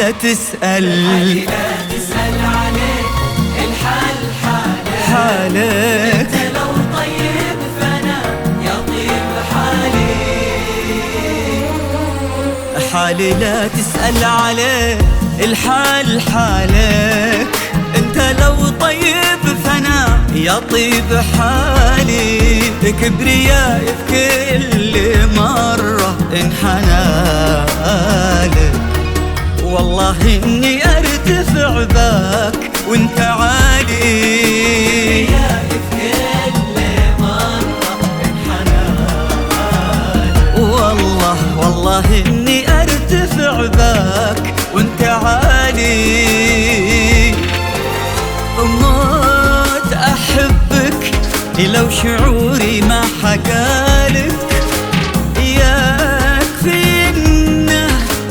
لا تسأل. لا تسأل عليك الحال حالك. حالك انت لو طيب فانا يطيب حالي حالي لا تسأل عليه. الحال حالك. انت لو طيب فأنا يطيب حالي. كبرياء في كل مرة انحنى لك. والله إني أرتفع بك وإنت عالي. والله والله إني أرتفع بك وإنت عالي. موت أحبك لو شعوري ما حكالك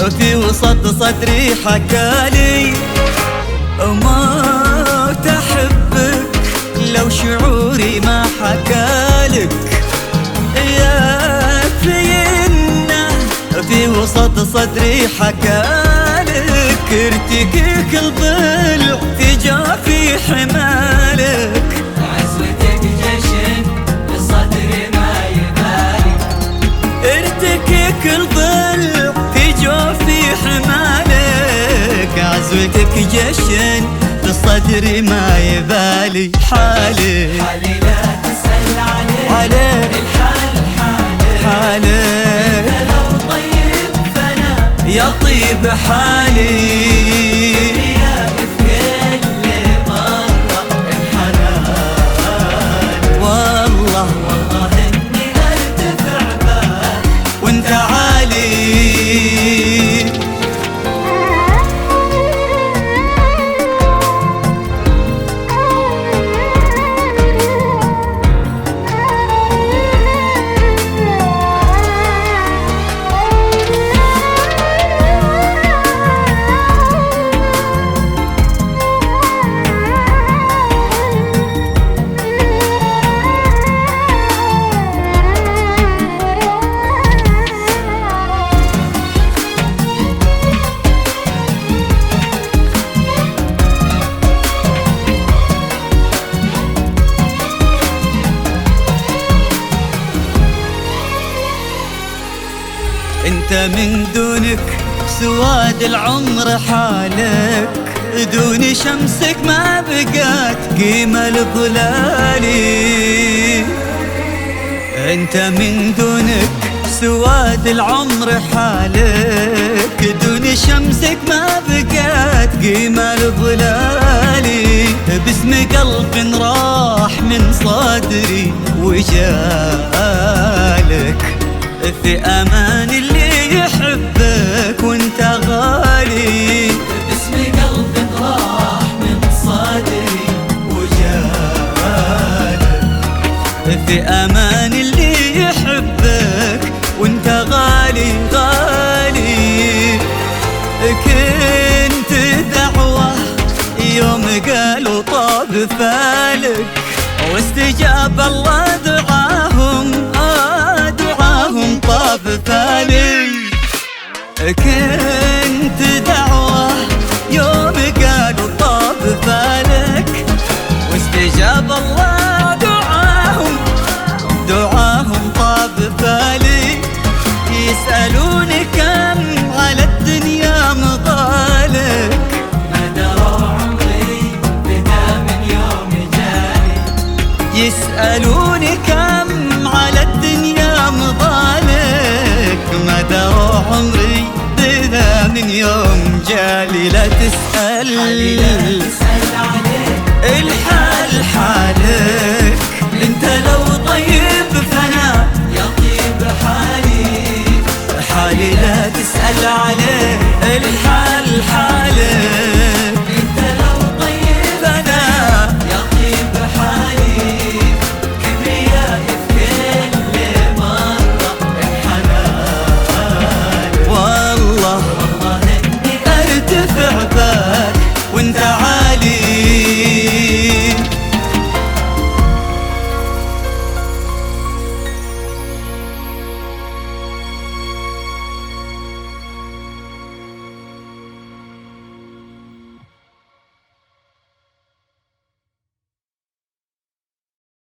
في وسط صدري حكالي موت احبك لو شعوري ما حكالك يكفي انه في وسط صدري حكالك ارتكيك الضلع في جافي حمالك. عزوتك جشن في صدري ما يبالي حالي. حالي لا تسأل عليك الحال حالك إنت لو طيب فأنا يطيب حالي. من دونك سواد العمر حالك. دون شمسك ما بقت قيمة لظلالي. أنت من دونك سواد العمر حالك. دون شمسك ما بقت قيمة لظلالي. باسم قلب راح من صدري وجالك فالك. واستجاب الله دعاهم آه دعاهم طاب فالك. كنت دعوة يوم قالوا طاب فالك. واستجاب الله دعاهم دعاهم طاب بالي يسألوني يسألوني كم على الدنيا مضالك مدى عمري بلا من يوم جالي لا تسأل الحال حالك. انت لو طيب فأنا يا طيب حالي. حالي لا تسأل عليه. الحال حالك.